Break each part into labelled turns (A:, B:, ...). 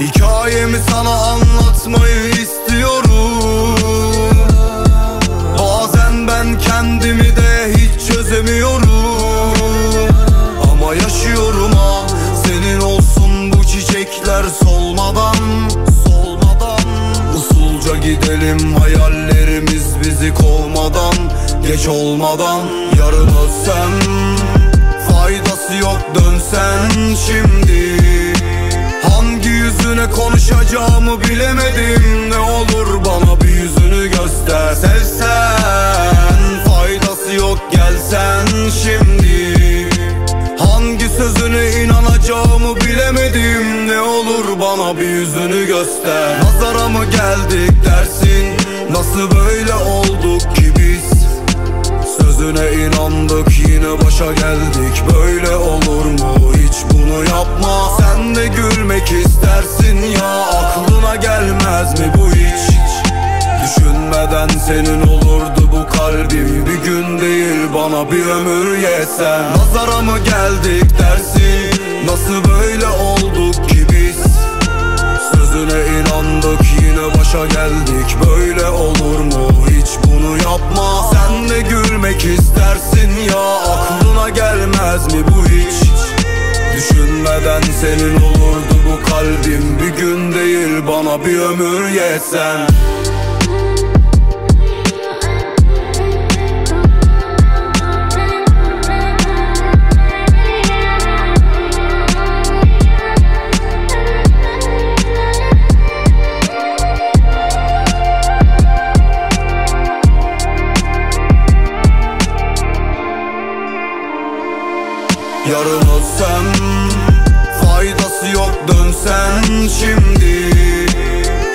A: Hikayemi sana anlatmayı istiyorum. Bazen ben kendimi de hiç çözemiyorum. Ama yaşıyorum ha Senin olsun bu çiçekler solmadan Solmadan. Usulca gidelim hayallerimiz bizi kovmadan Geç olmadan yarın ölsem. Faydası yok dönsen şimdi yüzüne konuşacağımı bilemedim. Ne olur bana bir yüzünü göster Sevsen faydası yok gelsen şimdi. Hangi sözüne inanacağımı bilemedim. Ne olur bana bir yüzünü göster. Nazara mı geldik dersin? Nasıl böyle olduk ki biz? Sözüne inandık yine başa geldik. Böyle istersin ya Aklına gelmez mi bu hiç? Düşünmeden senin olurdu bu kalbim. Bir gün değil bana bir ömür yesen. Nazara mı geldik dersin Nasıl böyle olduk ki biz Sözüne inandık yine başa geldik. Böyle olur mu hiç? Bunu yapma. Sen de gülmek istersin ya. Aklına gelmez mi bu hiç? Düşünmeden senin olurdu kalbim Bir gün değil bana bir ömür yetsen. Yarın ölsem yok dönsen şimdi.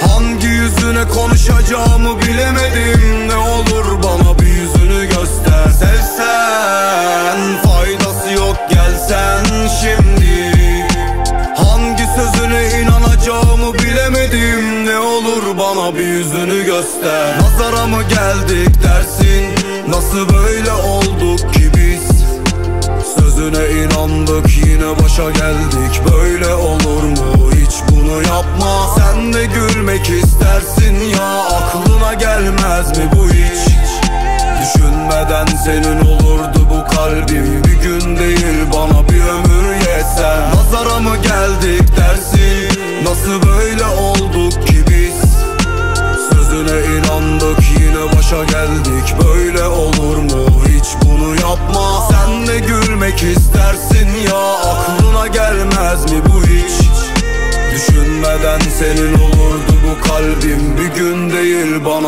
A: Hangi yüzüne konuşacağımı bilemedim. Ne olur bana bir yüzünü göster. Sevsen Faydası yok gelsen şimdi. Hangi sözüne inanacağımı bilemedim. Ne olur bana bir yüzünü göster. Nazara mı geldik dersin? Nasıl böyle olduk Sözüne inandık yine başa geldik. Böyle olur mu? Hiç bunu yapma. Sen de gülmek istersin ya. Aklına gelmez mi bu hiç? Düşünmeden senin